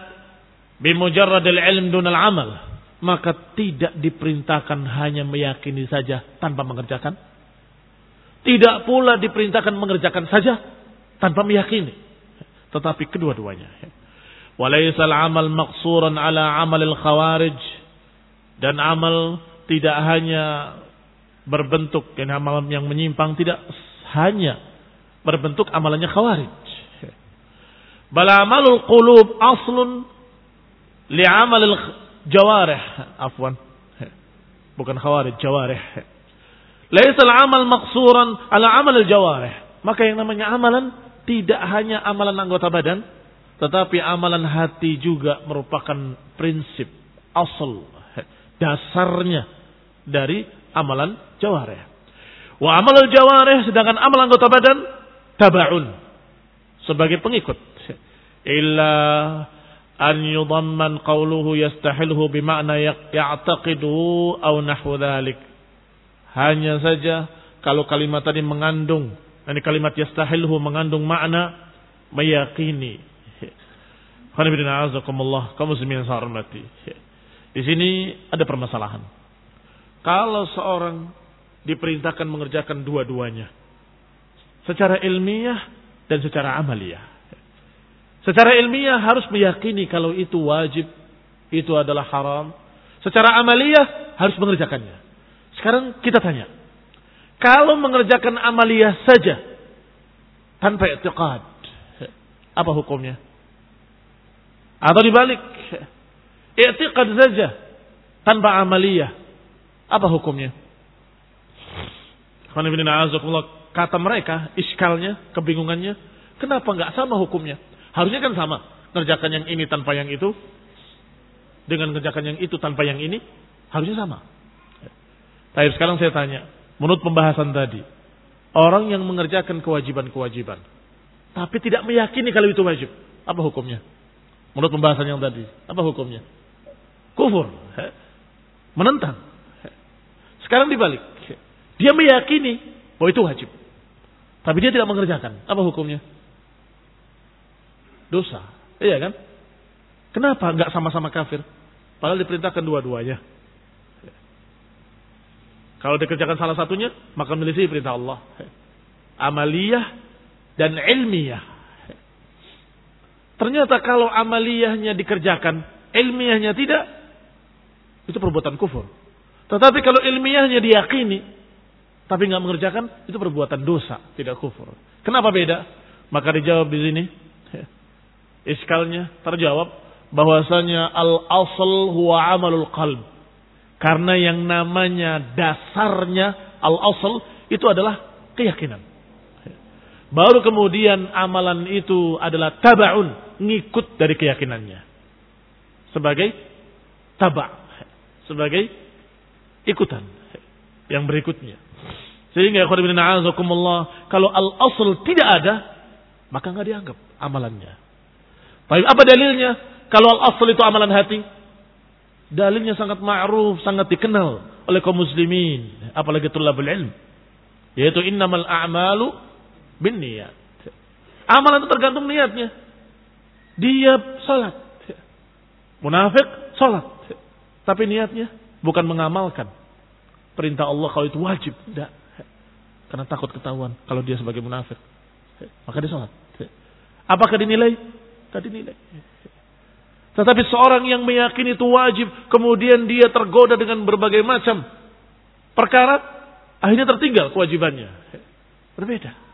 Speaker 1: bimujarrad al-ilm dun al-amal maka tidak diperintahkan hanya meyakini saja tanpa mengerjakan. Tidak pula diperintahkan mengerjakan saja tanpa meyakini. Tetapi kedua-duanya. Walaisal amal maqsuran ala amalil khawarij. Dan amal tidak hanya berbentuk yang amal yang menyimpang tidak hanya berbentuk amalannya khawarij. Bal amalul qulub aslun li amalil jawarih afwan bukan khawarij jawarih laisa al-amal maqsuran ala amal al-jawarih maka yang namanya amalan tidak hanya amalan anggota badan, tetapi amalan hati juga merupakan prinsip asal dasarnya dari amalan jawareh. Wa amal jawareh sedangkan amal anggota badan tabaun sebagai pengikut. Illa an yudamman qawluhu yastahilhu bima'na ya'taqidu au nahwu dhalik. Hanya saja kalau kalimat tadi mengandung, ini kalimat yastahilhu mengandung makna meyakini. Qanibidina azakumullah, kaum muslimin hormati. Di sini ada permasalahan. Kalau seorang diperintahkan mengerjakan dua-duanya. Secara ilmiah dan secara amaliyah. Secara ilmiah harus meyakini kalau itu wajib, itu adalah haram. Secara amaliyah harus mengerjakannya. Sekarang kita tanya. Kalau mengerjakan amaliyah saja tanpa i'tiqad, apa hukumnya? Atau dibalik, i'tiqad saja tanpa amaliyah, apa hukumnya? Kata mereka, iskalnya, kebingungannya, kenapa nggak sama hukumnya? Harusnya kan sama. Ngerjakan yang ini tanpa yang itu. Dengan ngerjakan yang itu tanpa yang ini. Harusnya sama. Tapi sekarang saya tanya. Menurut pembahasan tadi. Orang yang mengerjakan kewajiban-kewajiban. Tapi tidak meyakini kalau itu wajib. Apa hukumnya? Menurut pembahasan yang tadi. Apa hukumnya? Kufur. Menentang. Sekarang dibalik. Dia meyakini bahwa itu wajib. Tapi dia tidak mengerjakan. Apa hukumnya? dosa. Iya kan? Kenapa nggak sama-sama kafir? Padahal diperintahkan dua-duanya. Kalau dikerjakan salah satunya, maka milisi perintah Allah. Amaliyah dan ilmiah. Ternyata kalau amaliyahnya dikerjakan, ilmiahnya tidak, itu perbuatan kufur. Tetapi kalau ilmiahnya diyakini, tapi nggak mengerjakan, itu perbuatan dosa, tidak kufur. Kenapa beda? Maka dijawab di sini, iskalnya terjawab bahwasanya al asal huwa amalul qalb. Karena yang namanya dasarnya al asal itu adalah keyakinan. Baru kemudian amalan itu adalah tabaun, ngikut dari keyakinannya. Sebagai taba, sebagai ikutan yang berikutnya. Sehingga kalau al asal tidak ada, maka nggak dianggap amalannya. Baik, apa dalilnya? Kalau al-asl itu amalan hati. Dalilnya sangat ma'ruf, sangat dikenal oleh kaum muslimin, apalagi tulabul ilm. Yaitu innamal a'malu bin niat. Amalan itu tergantung niatnya. Dia salat. Munafik salat. Tapi niatnya bukan mengamalkan perintah Allah kalau itu wajib. Tidak. Karena takut ketahuan kalau dia sebagai munafik. Maka dia salat. Apakah dinilai? tadi nilai. Tetapi seorang yang meyakini itu wajib, kemudian dia tergoda dengan berbagai macam perkara, akhirnya tertinggal kewajibannya. Berbeda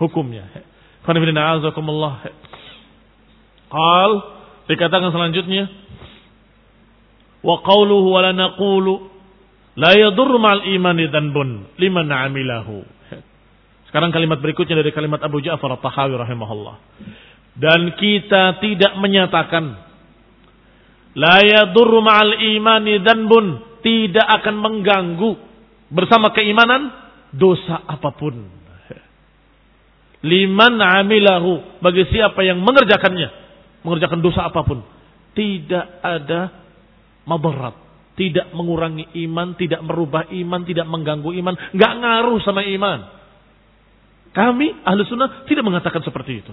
Speaker 1: hukumnya. Qal dikatakan selanjutnya wa qawluhu wa la naqulu la yadurru ma'al imani dhanbun liman 'amilahu. Sekarang kalimat berikutnya dari kalimat Abu Ja'far At-Tahawi rahimahullah. Dan kita tidak menyatakan la yadurru ma'al imani bun tidak akan mengganggu bersama keimanan dosa apa pun. Liman amilahu bagi siapa yang mengerjakannya, mengerjakan dosa apa pun, tidak ada madarat, tidak mengurangi iman, tidak merubah iman, tidak mengganggu iman, nggak ngaruh sama iman. Kami ahli sunnah tidak mengatakan seperti itu.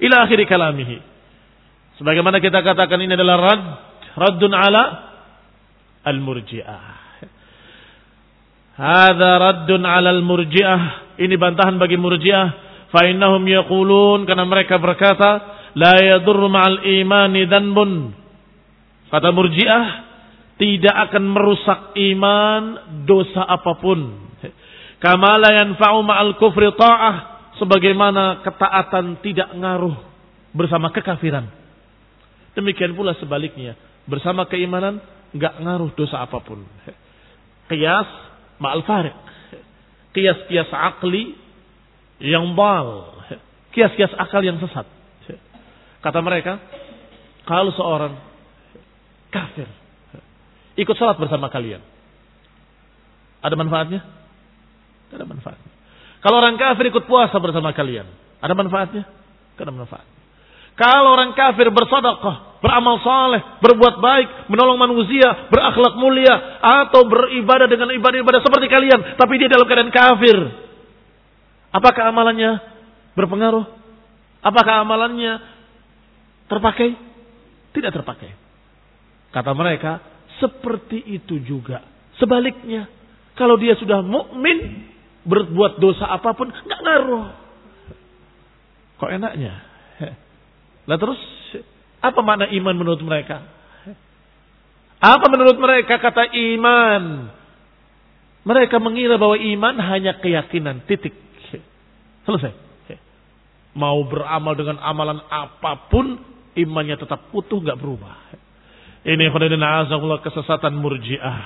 Speaker 1: Ila akhiri kalamihi. Sebagaimana kita katakan ini adalah rad, raddun ala al-murji'ah. Hada raddun ala al-murji'ah. Ini bantahan bagi murji'ah. Fa innahum yaqulun karena mereka berkata, la yadurru ma'al imani dhanbun. Kata murji'ah, tidak akan merusak iman dosa apa pun. Kama la yanfa'u ma'al kufri ta'ah sebagaimana ketaatan tidak ngaruh bersama kekafiran. Demikian pula sebaliknya, bersama keimanan nggak ngaruh dosa apa pun. Kias ma'al farik. Kias-kias akli yang bal. Kias-kias akal yang sesat. Kata mereka, kalau seorang kafir ikut salat bersama kalian, ada manfaatnya? Tidak ada manfaatnya. Kalau orang kafir ikut puasa bersama kalian, ada manfaatnya? Tidak ada manfaat. Kalau orang kafir bersedekah, beramal saleh, berbuat baik, menolong manusia, berakhlak mulia, atau beribadah dengan ibadah-ibadah seperti kalian, tapi dia dalam keadaan kafir, apakah amalannya berpengaruh? Apakah amalannya terpakai? Tidak terpakai. Kata mereka, seperti itu juga. Sebaliknya, kalau dia sudah mukmin, berbuat dosa apa pun, nggak ngaruh. Kok enaknya? Lah terus apa makna iman menurut mereka? Apa menurut mereka kata iman? Mereka mengira bahwa iman hanya keyakinan, titik. Selesai. Mau beramal dengan amalan apa pun, imannya tetap utuh, nggak berubah. Ini khudadina azamullah kesesatan murjiah.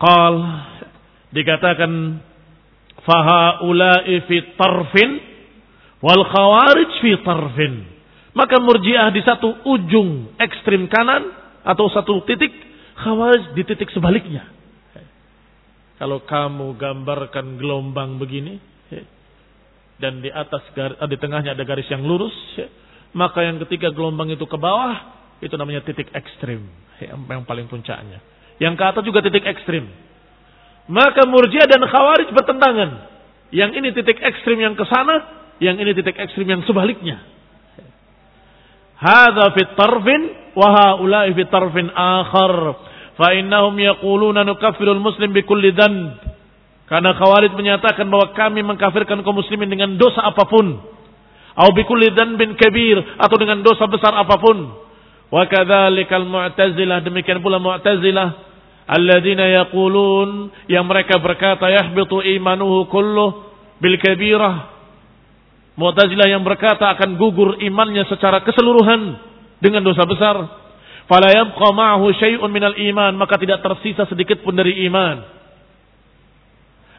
Speaker 1: Qal dikatakan fahaula'i fi tarfin Wal khawarij fi tarfin. Maka murjiah di satu ujung ekstrim kanan atau satu titik, khawarij di titik sebaliknya. Kalau kamu gambarkan gelombang begini, dan di atas di tengahnya ada garis yang lurus, maka yang ketiga gelombang itu ke bawah, itu namanya titik ekstrim, yang paling puncaknya. Yang ke atas juga titik ekstrim. Maka murjiah dan khawarij bertentangan. Yang ini titik ekstrim yang ke sana, yang ini titik ekstrim yang sebaliknya. Hadza fi tarfin wa haula'i fi tarfin akhar. Fa innahum yaquluna nukaffiru muslim bi kulli dhanb. Karena Khawarij menyatakan bahwa kami mengkafirkan kaum muslimin dengan dosa apa pun. Au bi kulli dhanbin kabir atau dengan dosa besar apa pun. Wa kadzalikal mu'tazilah demikian pula mu'tazilah alladzina yaqulun yang mereka berkata yahbitu imanuhu kulluh bil kabirah Mu'tazilah yang berkata akan gugur imannya secara keseluruhan dengan dosa besar. Fala yabqa ma'ahu syai'un minal iman, maka tidak tersisa sedikit pun dari iman.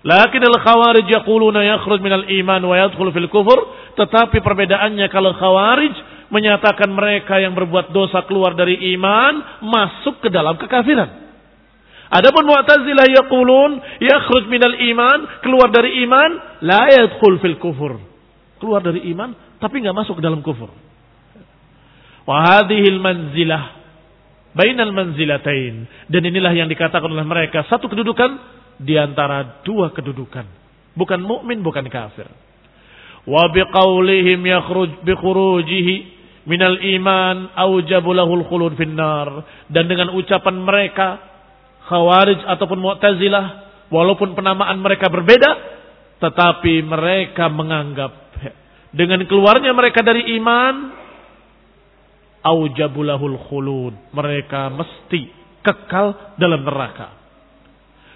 Speaker 1: Lakin al-khawarij yaquluna yakhruj minal iman wa yadkhul fil kufur, tetapi perbedaannya kalau khawarij menyatakan mereka yang berbuat dosa keluar dari iman masuk ke dalam kekafiran. Adapun Mu'tazilah yaqulun yakhruj minal iman, keluar dari iman, la yadkhul fil kufur keluar dari iman tapi nggak masuk ke dalam kufur. Wahadihil manzilah bainal manzilatain dan inilah yang dikatakan oleh mereka satu kedudukan di antara dua kedudukan. Bukan mukmin, bukan kafir. Wa biqaulihim yakhruj bi khurujihi minal iman aujabu lahul khulud finnar dan dengan ucapan mereka Khawarij ataupun Mu'tazilah walaupun penamaan mereka berbeda tetapi mereka menganggap dengan keluarnya mereka dari iman, aujabulahul khulud. Mereka mesti kekal dalam neraka.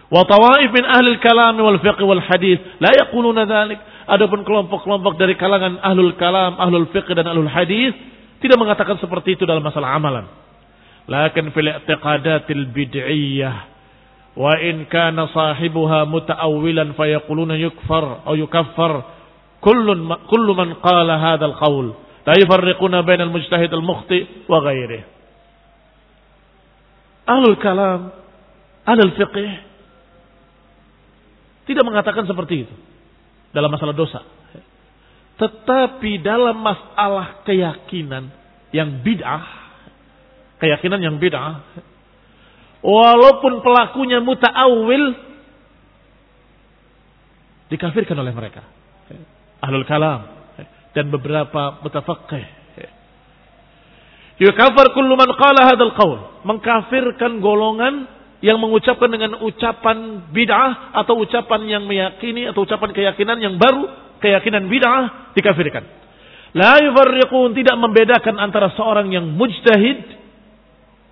Speaker 1: Wa tawaif min ahli kalam wal fiqh wal hadis la yaquluna dzalik. Adapun kelompok-kelompok dari kalangan ahlul kalam, ahlul fiqh dan ahlul hadis tidak mengatakan seperti itu dalam masalah amalan. Lakin fil i'tiqadatil bid'iyah wa in kana sahibuha muta'awwilan fayaquluna yukfar atau yukaffar kullun kullu man qala hadzal qaul la yufarriquna bainal mujtahid al mukhti wa ghairihi ahlul kalam ahlul fiqh tidak mengatakan seperti itu dalam masalah dosa. Tetapi dalam masalah keyakinan yang bid'ah keyakinan yang bid'ah walaupun pelakunya muta'awil dikafirkan oleh mereka ahlul kalam dan beberapa mutafaqih. Yukafar kullu man qala hadzal qaul. Mengkafirkan golongan yang mengucapkan dengan ucapan bid'ah atau ucapan yang meyakini atau ucapan keyakinan yang baru, keyakinan bid'ah dikafirkan. La yufarriqun tidak membedakan antara seorang yang mujtahid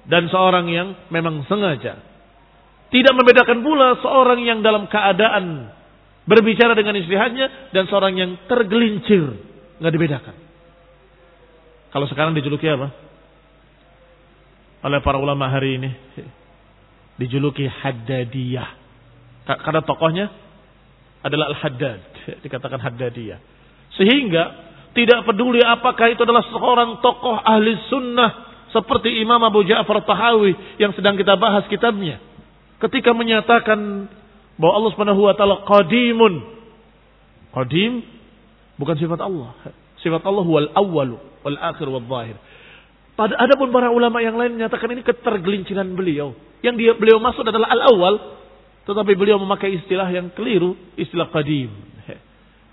Speaker 1: dan seorang yang memang sengaja. Tidak membedakan pula seorang yang dalam keadaan Berbicara dengan istihadnya dan seorang yang tergelincir. Nggak dibedakan. Kalau sekarang dijuluki apa? Oleh para ulama hari ini. Dijuluki Haddadiyah. Karena tokohnya adalah Al-Haddad. Dikatakan Haddadiyah. Sehingga tidak peduli apakah itu adalah seorang tokoh ahli sunnah seperti Imam Abu Ja'far Tahawi yang sedang kita bahas kitabnya. Ketika menyatakan bahwa Allah Subhanahu wa taala qadimun. Qadim bukan sifat Allah. Sifat Allah wal awwal wal akhir wal zahir. Pada ada pun para ulama yang lain menyatakan ini ketergelinciran beliau. Yang dia beliau maksud adalah al awal, tetapi beliau memakai istilah yang keliru, istilah qadim.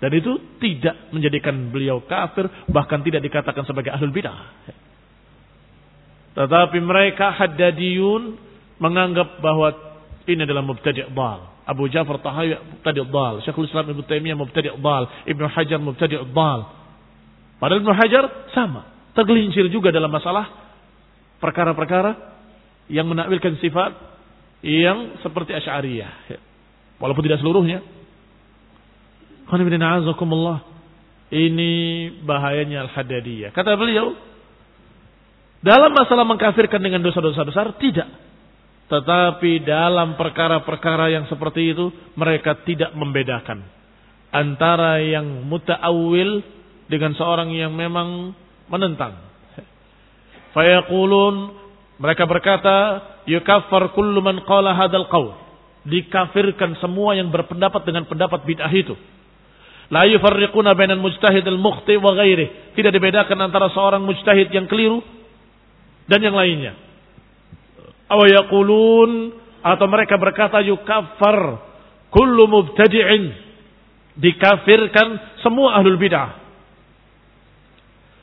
Speaker 1: Dan itu tidak menjadikan beliau kafir, bahkan tidak dikatakan sebagai ahlul bidah. Tetapi mereka haddadiyun menganggap bahwa ini adalah mubtadi' dal. Abu Ja'far Tahawi mubtadi' dal. Syekhul Islam Ibnu Taimiyah mubtadi' dal. Ibnu Hajar mubtadi' dal. Padahal Ibnu Hajar sama. Tergelincir juga dalam masalah perkara-perkara yang menakwilkan sifat yang seperti Asy'ariyah. Walaupun tidak seluruhnya. Ini bahayanya Al-Haddadiyah. Kata beliau, dalam masalah mengkafirkan dengan dosa-dosa besar, tidak. Tetapi dalam perkara-perkara yang seperti itu, mereka tidak membedakan. Antara yang muta'awil dengan seorang yang memang menentang. Fayaqulun, mereka berkata, yukaffar kullu man qala hadal qawl. Dikafirkan semua yang berpendapat dengan pendapat bid'ah itu. La yufarriquna bainal mujtahid al-mukhti wa ghairi. Tidak dibedakan antara seorang mujtahid yang keliru dan yang lainnya. Aw yaqulun atau mereka berkata yukaffar kullu mubtadi'in dikafirkan semua ahlul bid'ah.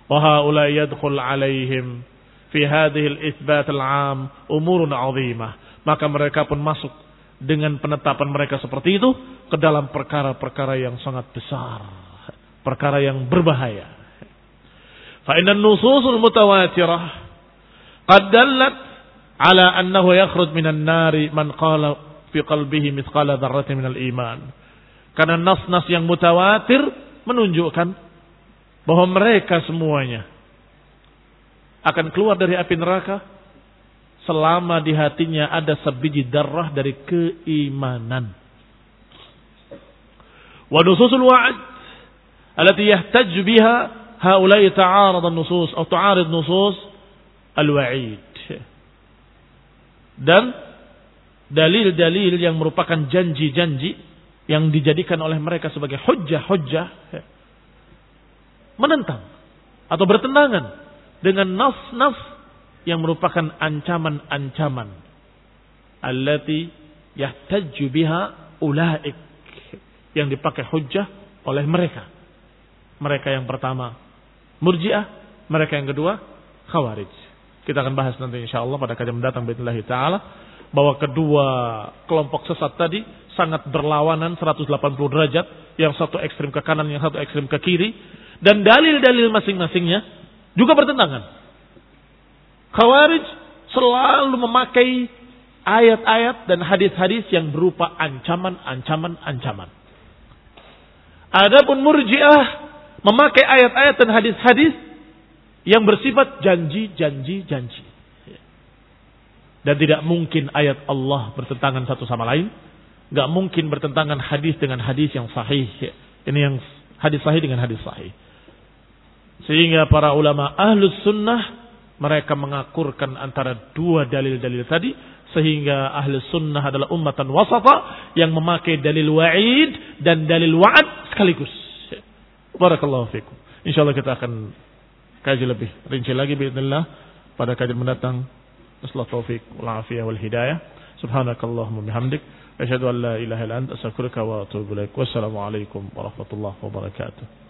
Speaker 1: Wa haula yadkhul alaihim fi hadhihi al-itsbat al-'am umurun 'azimah. Maka mereka pun masuk dengan penetapan mereka seperti itu ke dalam perkara-perkara yang sangat besar, perkara yang berbahaya. Fa inna nususul mutawatirah qad dallat ala annahu yakhruj minan nari man qala fi qalbihi mithqala dzarratin minal iman. Karena nas-nas yang mutawatir menunjukkan bahwa mereka semuanya akan keluar dari api neraka selama di hatinya ada sebiji darah dari keimanan. Wa nususul wa'd allati yahtaj biha haula'i ta'arad an-nusus atau ta'arid nusus al-wa'id. Dan dalil-dalil yang merupakan janji-janji yang dijadikan oleh mereka sebagai hujjah-hujjah menentang atau bertentangan dengan nas-nas yang merupakan ancaman-ancaman allati yahtaju biha ulaik yang dipakai hujjah oleh mereka. Mereka yang pertama Murji'ah, mereka yang kedua Khawarij. Kita akan bahas nanti insya Allah pada kajian mendatang bismillah taala bahwa kedua kelompok sesat tadi sangat berlawanan 180 derajat, yang satu ekstrim ke kanan, yang satu ekstrim ke kiri, dan dalil-dalil masing-masingnya juga bertentangan. Khawarij selalu memakai ayat-ayat dan hadis-hadis yang berupa ancaman-ancaman ancaman. Adapun Murji'ah memakai ayat-ayat dan hadis-hadis yang bersifat janji-janji janji. Dan tidak mungkin ayat Allah bertentangan satu sama lain. Gak mungkin bertentangan hadis dengan hadis yang sahih. Ini yang hadis sahih dengan hadis sahih. Sehingga para ulama ahlus sunnah mereka mengakurkan antara dua dalil-dalil tadi. Sehingga ahli sunnah adalah ummatan wasata yang memakai dalil wa'id dan dalil wa'ad sekaligus. Barakallahu fikum. InsyaAllah kita akan kaji lebih rinci lagi bismillah pada kajian mendatang. Assalamualaikum taufik wal afiyah wal hidayah. Subhanakallahumma bihamdik. Asyhadu an la ilaha illa anta astaghfiruka wa atubu ilaik. Wassalamualaikum warahmatullahi wabarakatuh.